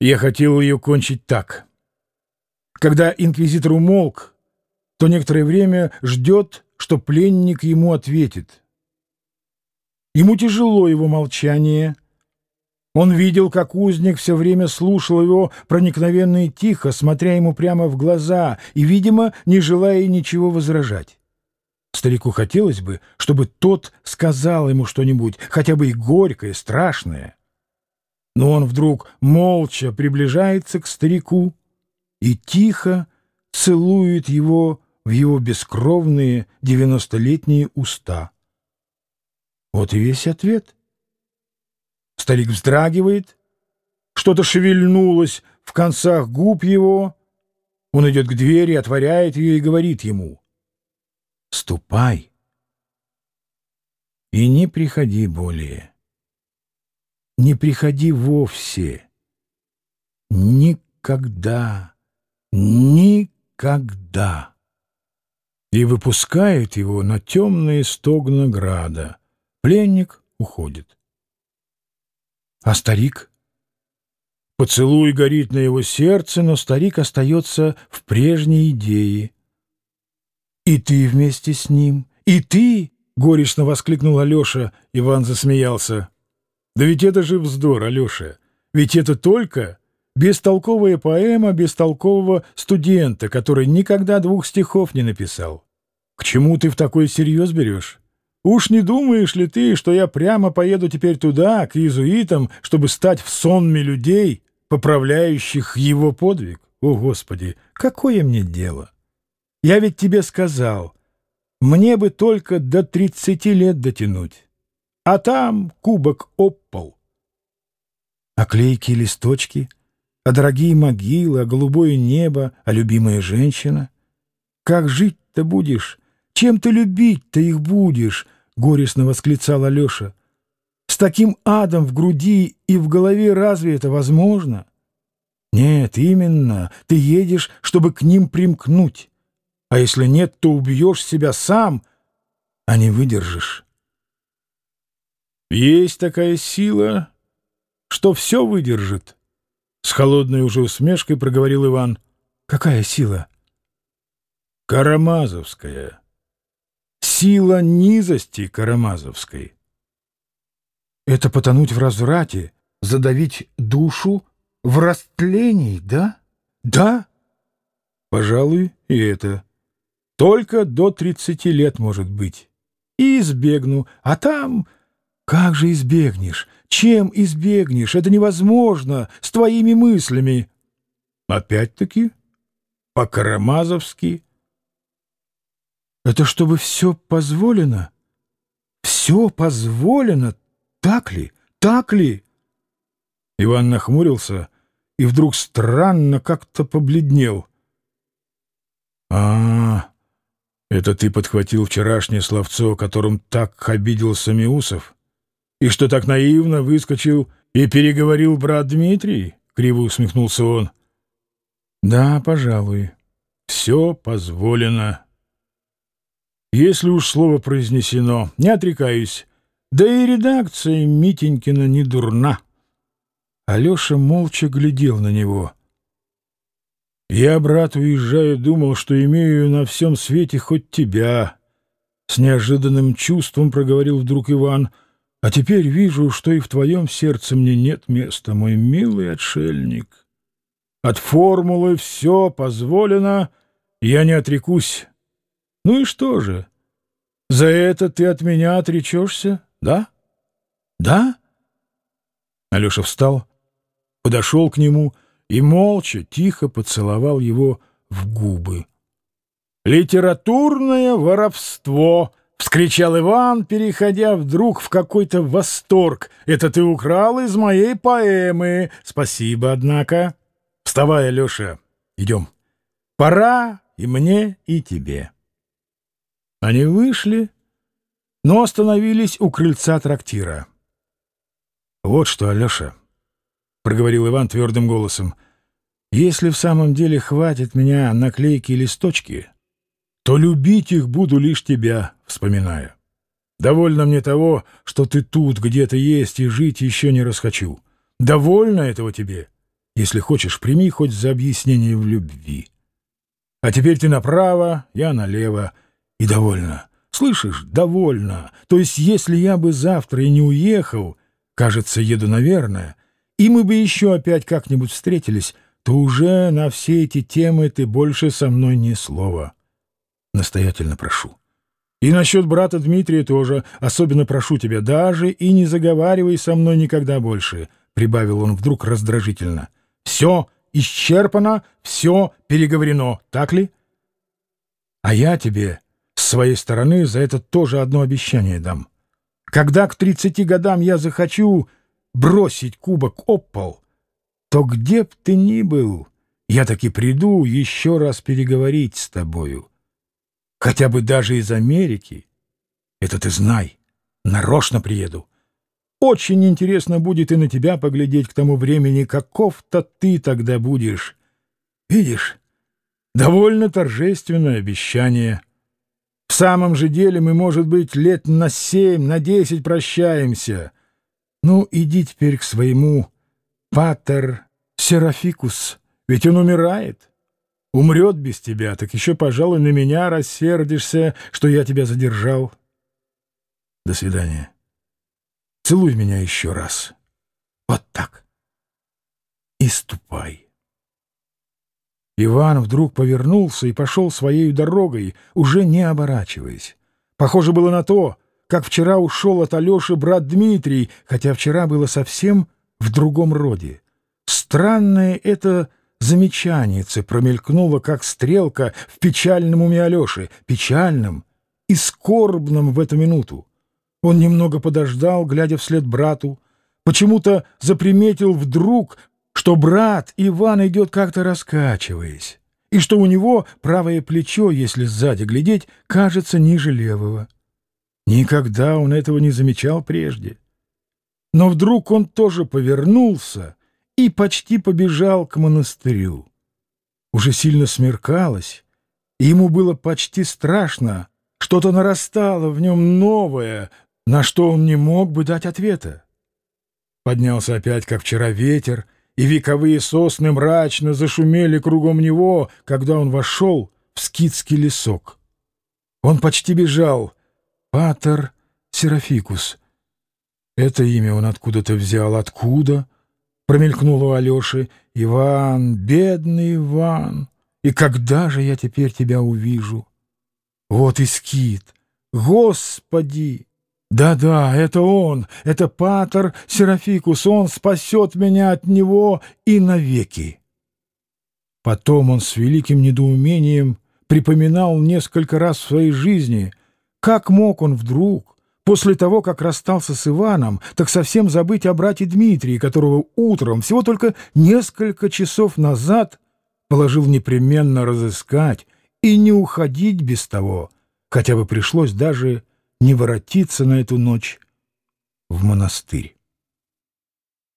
Я хотел ее кончить так. Когда инквизитор умолк, то некоторое время ждет, что пленник ему ответит. Ему тяжело его молчание. Он видел, как узник все время слушал его проникновенно и тихо, смотря ему прямо в глаза и, видимо, не желая ничего возражать. Старику хотелось бы, чтобы тот сказал ему что-нибудь, хотя бы и горькое, страшное. Но он вдруг молча приближается к старику и тихо целует его в его бескровные девяностолетние уста. Вот и весь ответ. Старик вздрагивает, что-то шевельнулось в концах губ его. Он идет к двери, отворяет ее и говорит ему «Ступай и не приходи более» не приходи вовсе. Никогда, никогда. И выпускает его на темные стогна града. Пленник уходит. А старик? Поцелуй горит на его сердце, но старик остается в прежней идее. «И ты вместе с ним? И ты?» — горестно воскликнул Алеша. Иван засмеялся. Да ведь это же вздор, Алеша. Ведь это только бестолковая поэма бестолкового студента, который никогда двух стихов не написал. К чему ты в такой серьез берешь? Уж не думаешь ли ты, что я прямо поеду теперь туда, к иезуитам, чтобы стать в сонме людей, поправляющих его подвиг? О, Господи, какое мне дело? Я ведь тебе сказал, мне бы только до тридцати лет дотянуть а там кубок опал. А клейкие листочки, а дорогие могилы, а голубое небо, а любимая женщина. Как жить-то будешь? Чем ты любить-то их будешь? — горестно восклицал Алеша. С таким адом в груди и в голове разве это возможно? Нет, именно, ты едешь, чтобы к ним примкнуть. А если нет, то убьешь себя сам, а не выдержишь. Есть такая сила, что все выдержит. С холодной уже усмешкой проговорил Иван. Какая сила? Карамазовская. Сила низости Карамазовской. Это потонуть в разврате, задавить душу в растлении, да? Да? Пожалуй, и это. Только до тридцати лет, может быть. И избегну, а там как же избегнешь? Чем избегнешь? Это невозможно с твоими мыслями. Опять-таки, по-карамазовски. Это чтобы все позволено? Все позволено? Так ли? Так ли? Иван нахмурился и вдруг странно как-то побледнел. а, это ты подхватил вчерашнее словцо, которым так обиделся Миусов? И что так наивно выскочил и переговорил брат Дмитрий? Криво усмехнулся он. Да, пожалуй, все позволено. Если уж слово произнесено, не отрекаюсь. Да и редакция Митенькина не дурна. Алеша молча глядел на него. «Я, брат, уезжая, думал, что имею на всем свете хоть тебя». С неожиданным чувством проговорил вдруг Иван — а теперь вижу, что и в твоем сердце мне нет места, мой милый отшельник. От формулы все позволено, я не отрекусь. Ну и что же? За это ты от меня отречешься, да? Да? Алеша встал, подошел к нему и молча, тихо поцеловал его в губы. «Литературное воровство!» — вскричал Иван, переходя вдруг в какой-то восторг. «Это ты украл из моей поэмы! Спасибо, однако! Вставай, Алеша, идем! Пора и мне, и тебе!» Они вышли, но остановились у крыльца трактира. «Вот что, Алеша!» — проговорил Иван твердым голосом. «Если в самом деле хватит меня наклейки и листочки...» то любить их буду лишь тебя, вспоминая. Довольно мне того, что ты тут где-то есть и жить еще не расхочу. Довольно этого тебе? Если хочешь, прими хоть за объяснение в любви. А теперь ты направо, я налево. И довольно. Слышишь, довольно. То есть, если я бы завтра и не уехал, кажется, еду, наверное, и мы бы еще опять как-нибудь встретились, то уже на все эти темы ты больше со мной ни слова. Настоятельно прошу. И насчет брата Дмитрия тоже. Особенно прошу тебя, даже и не заговаривай со мной никогда больше, — прибавил он вдруг раздражительно. Все исчерпано, все переговорено, так ли? А я тебе с своей стороны за это тоже одно обещание дам. Когда к тридцати годам я захочу бросить кубок об то где б ты ни был, я таки приду еще раз переговорить с тобою. Хотя бы даже из Америки. Это ты знай. Нарочно приеду. Очень интересно будет и на тебя поглядеть к тому времени, каков-то ты тогда будешь. Видишь, довольно торжественное обещание. В самом же деле мы, может быть, лет на семь, на десять прощаемся. Ну, иди теперь к своему патер Серафикус, ведь он умирает. Умрет без тебя, так еще, пожалуй, на меня рассердишься, что я тебя задержал. До свидания. Целуй меня еще раз. Вот так. И ступай. Иван вдруг повернулся и пошел своей дорогой, уже не оборачиваясь. Похоже было на то, как вчера ушел от Алеши брат Дмитрий, хотя вчера было совсем в другом роде. Странное это замечанице промелькнуло, как стрелка в печальном уме Алеши, печальном и скорбном в эту минуту. Он немного подождал, глядя вслед брату, почему-то заприметил вдруг, что брат Иван идет как-то раскачиваясь, и что у него правое плечо, если сзади глядеть, кажется ниже левого. Никогда он этого не замечал прежде. Но вдруг он тоже повернулся и почти побежал к монастырю. Уже сильно смеркалось, и ему было почти страшно, что-то нарастало в нем новое, на что он не мог бы дать ответа. Поднялся опять, как вчера, ветер, и вековые сосны мрачно зашумели кругом него, когда он вошел в скитский лесок. Он почти бежал. Патер Серафикус. Это имя он откуда-то взял. Откуда? Промелькнуло у Алеши. «Иван, бедный Иван, и когда же я теперь тебя увижу?» Вот и скит. Господи! Да-да, это он, это Патер Серафикус, он спасет меня от него и навеки. Потом он с великим недоумением припоминал несколько раз в своей жизни, как мог он вдруг После того, как расстался с Иваном, так совсем забыть о брате Дмитрии, которого утром, всего только несколько часов назад, положил непременно разыскать и не уходить без того, хотя бы пришлось даже не воротиться на эту ночь в монастырь.